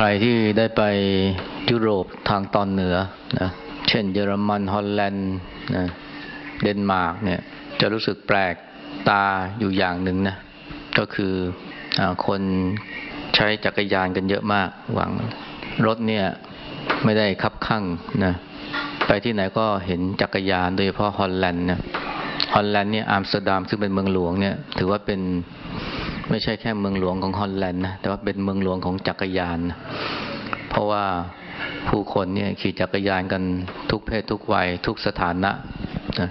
ใครที่ได้ไปยุโรปทางตอนเหนือนะเช่นเยอรมันฮอลแลนด์นะเดนมาร์กเนี่ยจะรู้สึกแปลกตาอยู่อย่างหนึ่งนะก็คืออคนใช้จักรยานกันเยอะมากหวังรถเนี่ยไม่ได้คับคั่งนะไปที่ไหนก็เห็นจักรยานโดยเฉพาะฮอลแลนด์นะฮอลแลนด์เนี่ยอัมสเตอร์ดัมซึ่งเป็นเมืองหลวงเนี่ยถือว่าเป็น ไม่ใช่แค่เมืองหลวงของฮอลแลนด์นะแต่ว่าเป็นเมืองหลวงของจักรยานนะเพราะว่าผู้คนเนี่ยขี่จักรยานกันทุกเพศทุกวัยทุกสถานะนะ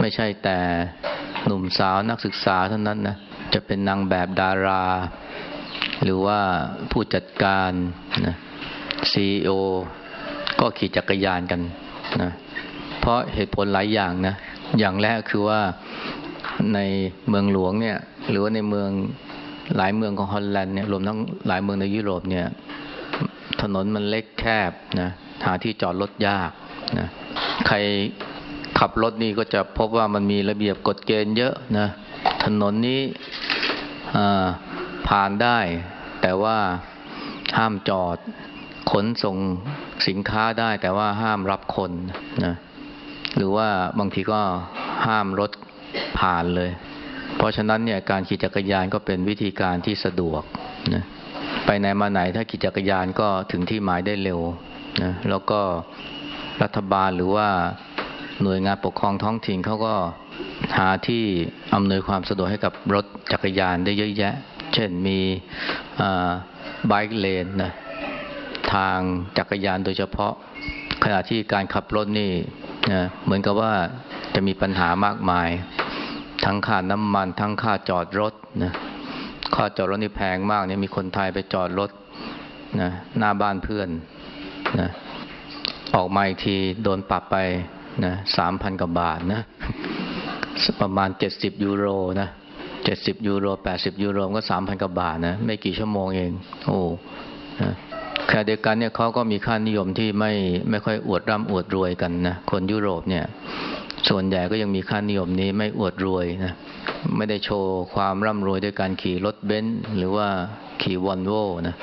ไม่ใช่แต่หนุ่มสาวนักศึกษาเท่านั้นนะจะเป็นนางแบบดารา หรือว่าผู้จัดการนะซีอก็ขี่จักรยานกันนะเพราะเหตุผลหลายอย่างนะอย่างแรกคือว่า ในเมืองหลวงเนี่ยหรือว่าในเมืองหลายเมืองของฮอลแลนด์เนี่ยรวมทั้งหลายเมืองในยุโรปเนี่ยถนนมันเล็กแคบนะหาที่จอดรถยากนะใครขับรถนี่ก็จะพบว่ามันมีระเบียบกฎเกณฑ์เยอะนะถนนนี้ผ่านได้ แต่ว่าห้ามจอดขนส่งสินค้าได้ แต่ว่าห้ามรับคนนะหรือว่าบางทีก็ห้ามรถ ผ่านเลย เพราะฉะนั้นเนี่ยการขี่จักรยานก็เป็นวิธีการที่สะดวกนะไปไหนมาไหนถ้าขี่จักรยานก็ถึงที่หมายได้เร็วนะแล้วก็รัฐบาลหรือว่าหน่วยงานปกครองท้องถิ่นเขาก็หาที่อำนวยความสะดวกให้กับรถจักรยานได้เยอะแยะ เช่นมีบายเลนนะทางจักรยานโดยเฉพาะ ขณะที่การขับรถนี่นะเหมือนกับว่าจะมีปัญหามากมาย ทั้งค่าน้ำมัน ทั้งค่าจอดรถนะค่าจอดรถนี่แพงมากเนี่ยมีคนไทยไปจอดรถนะหน้าบ้านเพื่อนนะออกมาอีกทีโดนปรับไปนะสามพันกว่าบาทนะประมาณเจ็ดสิบยูโรนะเจ็ดสิบยูโรแปดสิบยูโรก็สามพันกว่าบาทนะ ไม่กี่ชั่วโมงเอง โอ้นะ ขณะเดียวกันเนี่ยเขาก็มีค่านิยมที่ไม่ไม่ค่อยอวดร่ำอวดรวยกันนะคนยุโรปเนี่ย ส่วนใหญ่ก็ยังมีค่านิยมนี้ไม่อวดรวยนะไม่ได้โชว์ความร่ำรวยด้วยการขี่รถเบนซ์หรือว่าขี่วอลโวนะ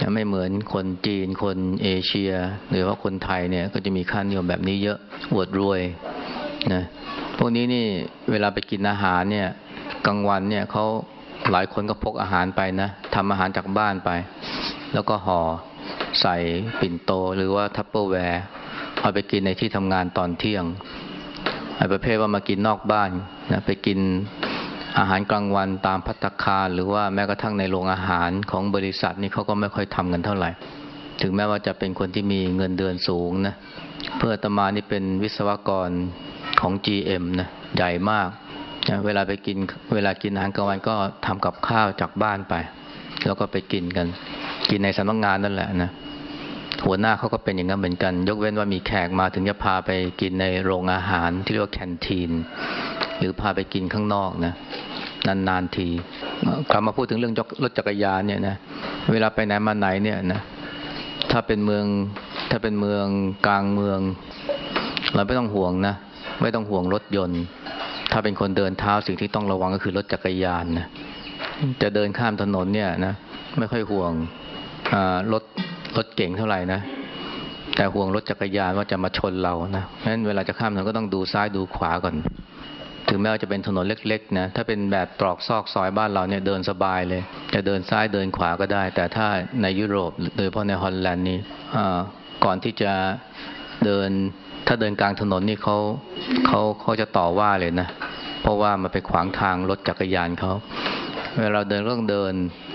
จะไม่เหมือนคนจีนคนเอเชีย หรือว่าคนไทยเนี่ยก็จะมีค่านิยมแบบนี้เยอะอวดรวยนะพวกนี้นี่เวลาไปกินอาหารเนี่ยกลางวันเนี่ยเขาหลายคนก็พกอาหารไปนะทำอาหารจากบ้านไป แล้วก็ห่อใส่ปิ่นโตหรือว่า Tupperware เอาไปกินในที่ทำงานตอนเที่ยงไอ้ประเภทว่ามากินนอกบ้านนะไปกินอาหารกลางวันตามภัตตาคารหรือว่าแม้กระทั่งในโรงอาหารของบริษัทนี่เขาก็ไม่ค่อยทำกันเท่าไหร่ ถึงแม้ว่าจะเป็นคนที่มีเงินเดือนสูงนะเพื่อตมานี่เป็นวิศวกรของ GM นะใหญ่มากนะเวลาไปกินเวลากินอาหารกลางวันก็ทำกับข้าวจากบ้านไป แล้วก็ไปกินกัน กินในสำนักงานนั่นแหละนะหัวหน้าเขาก็เป็นอย่างนั้นเหมือนกัน ยกเว้นว่ามีแขกมาถึงจะพาไปกินในโรงอาหารที่เรียกว่าแคนทีน หรือพาไปกินข้างนอกนะนานๆทีกลับมาพูดถึงเรื่องรถจักรยานเนี่ยนะเวลาไปไหนมาไหนเนี่ยนะถ้าเป็นเมืองถ้าเป็นเมืองกลางเมือง เราไม่ต้องห่วงนะไม่ต้องห่วงรถยนต์ ถ้าเป็นคนเดินเท้าสิ่งที่ต้องระวังก็คือรถจักรยานนะจะเดินข้ามถนนเนี่ยนะไม่ค่อยห่วง รถรถเก่งเท่าไหร่นะ แต่ห่วงรถจักรยานว่าจะมาชนเรานะเพราะนั้นเวลาจะข้ามถนนก็ต้องดูซ้ายดูขวาก่อน ถึงแม้ว่าจะเป็นถนนเล็กๆนะถ้าเป็นแบบตรอกซอกซอยบ้านเราเนี่ยเดินสบายเลย จะเดินซ้ายเดินขวาก็ได้ แต่ถ้าในยุโรปโดยเฉพาะในฮอลแลนด์นี่ก่อนที่จะเดินถ้าเดินกลางถนนนี่เขาเขาเขาจะต่อว่าเลยนะ เพราะว่ามันไปขวางทางรถจักรยานเขา เวลาเดินต้องเดิน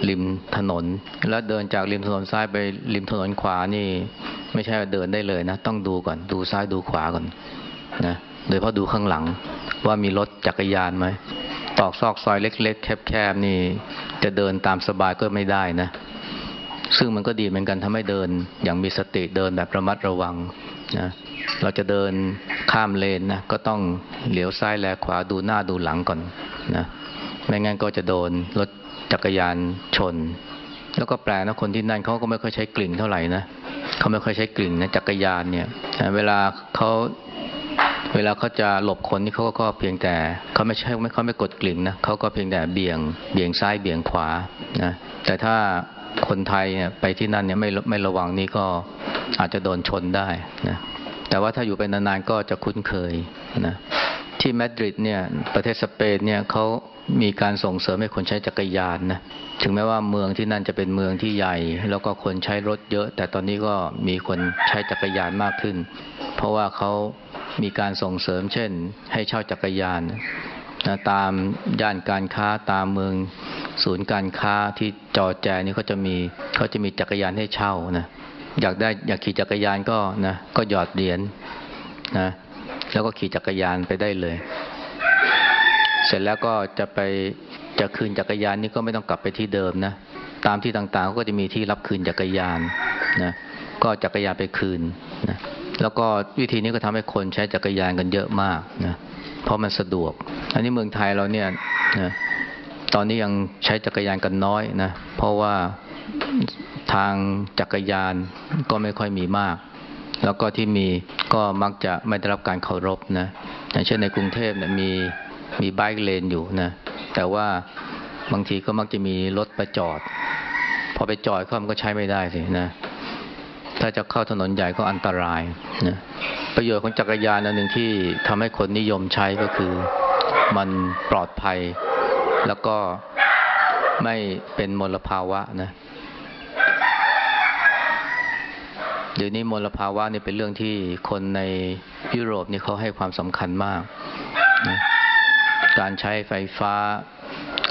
ริมถนน แล้วเดินจากริมถนนซ้ายไปริมถนนขวานี่ ไม่ใช่เดินได้เลยนะ ต้องดูก่อน ดูซ้ายดูขวาก่อนนะโดยเพราะดูข้างหลังว่ามีรถจักรยานไหมตอกซอกซอยเล็ก ๆ แคบๆนี่จะเดินตามสบายก็ไม่ได้นะ ซึ่งมันก็ดีเหมือนกันทำให้เดินอย่างมีสติเดินแบบระมัดระวังนะเราจะเดินข้ามเลนนะก็ต้องเหลียวซ้ายแลขวาดูหน้าดูหลังก่อนนะ ไม่งั้นก็จะโดนรถจักรยานชน แล้วก็แปลนะคนที่นั่นเขาก็ไม่ค่อยใช้กลิ่นเท่าไหร่นะเขาไม่ค่อยใช้กลิ่นนะจักรยานเนี่ย เวลาเขาเวลาเขาจะหลบคนนี่เขาก็เพียงแต่เขาไม่ใช่ไม่เขาไม่กดกลิ่นนะเขาก็เพียงแต่เบี่ยงเบี่ยงซ้ายเบี่ยงขวานะแต่ถ้าคนไทยเนี่ยไปที่นั่นเนี่ยไม่ไม่ระวังนี่ก็อาจจะโดนชนได้นะแต่ว่าถ้าอยู่ไปนานๆก็จะคุ้นเคยนะที่มาดริดเนี่ยประเทศสเปนเนี่ยเขา มีการส่งเสริมให้คนใช้จักรยานนะถึงแม้ว่าเมืองที่นั่นจะเป็นเมืองที่ใหญ่ แล้วก็คนใช้รถเยอะ แต่ตอนนี้ก็มีคนใช้จักรยานมากขึ้น เพราะว่าเขามีการส่งเสริม เช่น ให้เช่าจักรยานนะตามย่านการค้าตามเมืองศูนย์การค้าที่จอแจนี่เขาจะมีเขาจะมีจักรยานให้เช่านะอยากได้อยากขี่จักรยานก็นะก็หยอดเหรียญนะแล้วก็ขี่จักรยานไปได้เลย เสร็จแล้วก็จะไปจะคืนจักรยานนี่ก็ไม่ต้องกลับไปที่เดิมนะ ตามที่ต่างๆก็จะมีที่รับคืนจักรยานนะก็จักรยานไปคืนนะแล้วก็วิธีนี้ก็ทำให้คนใช้จักรยานกันเยอะมากนะเพราะมันสะดวก อันนี้เมืองไทยเราเนี่ยนะตอนนี้ยังใช้จักรยานกันน้อยนะเพราะว่าทางจักรยานก็ไม่ค่อยมีมาก แล้วก็ที่มีก็มักจะไม่ได้รับการเคารพนะอย่างเช่นในกรุงเทพเนี่ยมี มีไบค์เลนอยู่นะ แต่ว่าบางทีก็มักจะมีรถไปจอด พอไปจอดเข้ามันก็ใช้ไม่ได้สินะ ถ้าจะเข้าถนนใหญ่ก็อันตรายนะประโยชน์ของจักรยานอันหนึ่งที่ทำให้คนนิยมใช้ก็คือมันปลอดภัย แล้วก็ไม่เป็นมลภาวะนะเดี๋ยวนี้มลภาวะนี่เป็นเรื่องที่คนในยุโรปนี่เขาให้ความสำคัญมากนะ การใช้ไฟฟ้า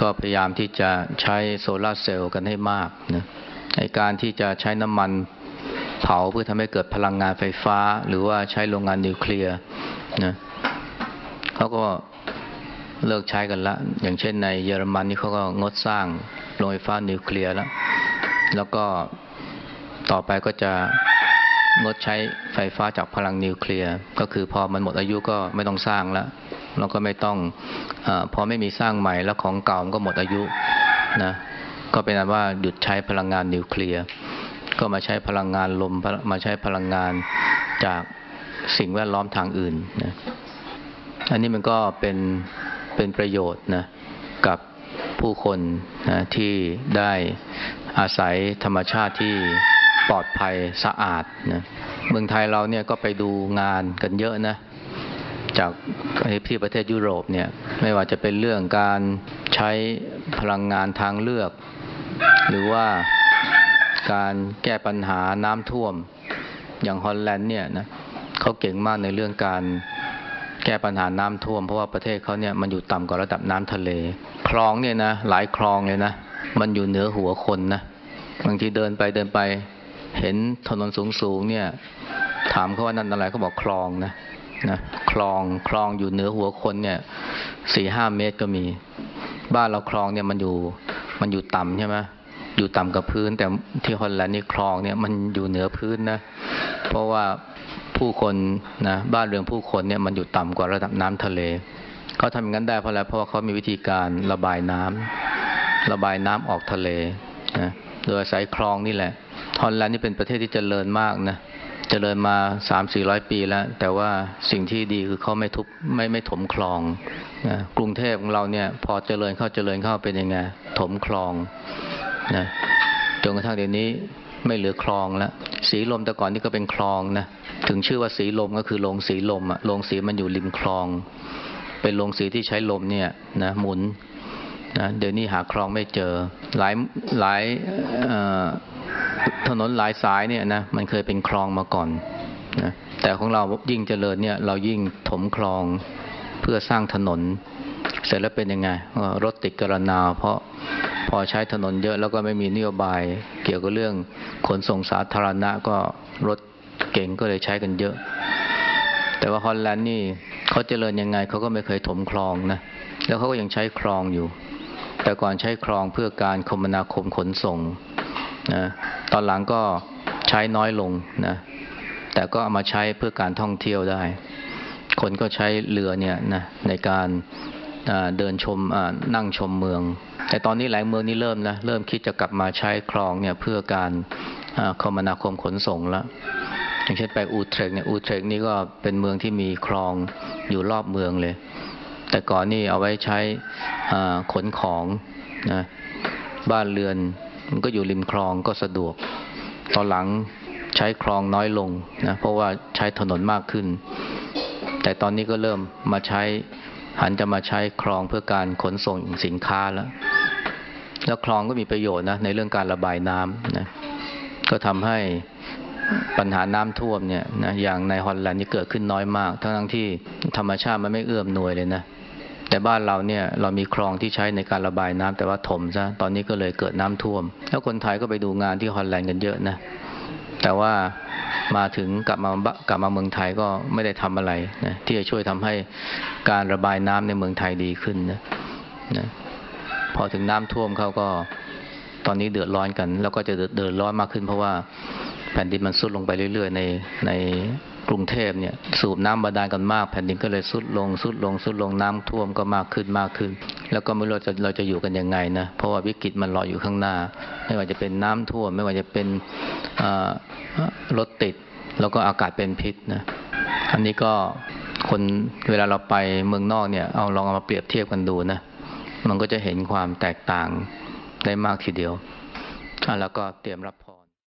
ก็พยายามที่จะใช้โซลาร์เซลล์กันให้มากนะในการที่จะใช้น้ำมันเผาเพื่อทำให้เกิดพลังงานไฟฟ้า หรือว่าใช้โรงงานนิวเคลียร์นะเขาก็เลิกใช้กันละ อย่างเช่นในเยอรมันนี่เขาก็งดสร้างโรงไฟฟ้านิวเคลียร์แล้วแล้วก็ต่อไปก็จะงดใช้ไฟฟ้าจากพลังนิวเคลียร์ ก็คือพอมันหมดอายุก็ไม่ต้องสร้างแล้ว แล้วก็ไม่ต้องอพอไม่มีสร้างใหม่แล้วของเก่ามันก็หมดอายุนะก็เป็นอันว่าหยุดใช้พลังงานนิวเคลียร์ก็มาใช้พลังงานลมมาใช้พลังงานจากสิ่งแวดล้อมทางอื่นนะอันนี้มันก็เป็นเป็นประโยชน์นะกับผู้คนนะที่ได้อาศัยธรรมชาติที่ปลอดภัยสะอาดนะเมืองไทยเราเนี่ยก็ไปดูงานกันเยอะนะ จากที่ประเทศยุโรปเนี่ยไม่ว่าจะเป็นเรื่องการใช้พลังงานทางเลือก หรือว่าการแก้ปัญหาน้ำท่วมอย่างฮอลแลนด์เนี่ยนะเขาเก่งมากในเรื่องการแก้ปัญหาน้ำท่วม เพราะว่าประเทศเขาเนี่ยมันอยู่ต่ำกว่าระดับน้ำทะเล คลองเนี่ยนะหลายคลองเลยนะมันอยู่เหนือหัวคนนะบางทีเดินไปเดินไป เห็นถนนสูงสูงเนี่ย ถามเขาว่านั่นอะไรเขาบอกคลองนะ นะคลองคลองอยู่เหนือหัวคนเนี่ยสี่ห้าเมตรก็มี บ้านเราคลองเนี่ยมันอยู่มันอยู่ต่ำใช่ไหมอยู่ต่ำกับพื้น แต่ที่ฮอลแลนด์นี่คลองเนี่ยมันอยู่เหนือพื้นนะเพราะว่าผู้คนนะบ้านเรือนผู้คนเนี่ยมันอยู่ต่ำกว่าระดับน้ำทะเลเขาทำอย่างนั้นได้เพราะอะไรเพราะว่าเขามีวิธีการระบายน้ำระบายน้ำออกทะเลนะโดยอาศัยคลองนี่แหละฮอลแลนด์นี่เป็นประเทศที่เจริญมากนะเจริญมาสามสี่ร้อยปีแล้ว แต่ว่าสิ่งที่ดีคือเขาไม่ทุบไม่ไม่ถมคลองนะกรุงเทพของเราเนี่ยพอเจริญเข้าเจริญเข้าเป็นยังไงถมคลองนะจนกระทั่งเดี๋ยวนี้ไม่เหลือคลองแล้วสีลมแต่ก่อนนี่ก็เป็นคลองนะถึงชื่อว่าสีลมก็คือโรงสีลมอะโรงสีมันอยู่ริมคลอง เป็นโรงสีที่ใช้ลมเนี่ยนะหมุนนะเดี๋ยวนี้หาคลองไม่เจอหลายหลาย ถนนหลายสายเนี่ยนะมันเคยเป็นคลองมาก่อนนะแต่ของเรายิ่งเจริญเนี่ยเรายิ่งถมคลองเพื่อสร้างถนน เสร็จแล้วเป็นยังไงรถติดกระนาเพราะพอใช้ถนนเยอะแล้วก็ไม่มีนโยบายเกี่ยวกับเรื่องขนส่งสาธารณะก็รถเก่งก็เลยใช้กันเยอะ แต่ว่าฮอลแลนด์นี่เขาเจริญยังไงเขาก็ไม่เคยถมคลองนะแล้วเขาก็ยังใช้คลองอยู่ แต่ก่อนใช้คลองเพื่อการคมนาคมขนส่ง นะตอนหลังก็ใช้น้อยลงนะ แต่ก็เอามาใช้เพื่อการท่องเที่ยวได้ คนก็ใช้เรือเนี่ยนะในการเดินชมนั่งชมเมือง แต่ตอนนี้หลายเมืองนี่เริ่มนะเริ่มคิดจะกลับมาใช้คลองเนี่ยเพื่อการคมนาคมขนส่งแล้วอย่างเช่นไปอูเทรกเนี่ยอูเทรกนี่ก็เป็นเมืองที่มีคลองอยู่รอบเมืองเลย แต่ก่อนนี่เอาไว้ใช้ขนของนะบ้านเรือน มันก็อยู่ริมคลองก็สะดวก ตอนหลังใช้คลองน้อยลงนะเพราะว่าใช้ถนนมากขึ้น แต่ตอนนี้ก็เริ่มมาใช้หันจะมาใช้คลองเพื่อการขนส่งสินค้าแล้ว แล้วคลองก็มีประโยชน์นะในเรื่องการระบายน้ำนะก็ทำให้ปัญหาน้ำท่วมเนี่ยนะอย่างในฮอลแลนด์นี่เกิดขึ้นน้อยมาก ทั้งที่ธรรมชาติมันไม่เอื้อมหน่วยเลยนะ แต่บ้านเราเนี่ยเรามีคลองที่ใช้ในการระบายน้ำแต่ว่าถมซะตอนนี้ก็เลยเกิดน้ำท่วม แล้วคนไทยก็ไปดูงานที่ฮอลแลนด์กันเยอะนะ แต่ว่ามาถึงกลับมากลับมาเมืองไทยก็ไม่ได้ทำอะไรนะที่จะช่วยทำให้การระบายน้ำในเมืองไทยดีขึ้นนะนะพอถึงน้ำท่วมเขาก็ตอนนี้เดือดร้อนกัน แล้วก็จะเดือดร้อนมากขึ้น เพราะว่าแผ่นดินมันซุดลงไปเรื่อย ๆ ในใน กรุงเทพเนี่ยสูบน้ำบาดาลกันมากแผ่นดินก็เลยซุดลงซุดลงซุดลงน้ำท่วมก็มากขึ้นมากขึ้น แล้วก็ไม่รู้จะเราจะอยู่กันยังไงนะเพราะว่าวิกฤตมันรออยู่ข้างหน้า ไม่ว่าจะเป็นน้ำท่วม ไม่ว่าจะเป็นรถติด แล้วก็อากาศเป็นพิษนะอันนี้ก็คนเวลาเราไปเมืองนอกเนี่ยเอาลองเอามาเปรียบเทียบกันดูนะมันก็จะเห็นความแตกต่างได้มากทีเดียวแล้วก็เตรียมรับ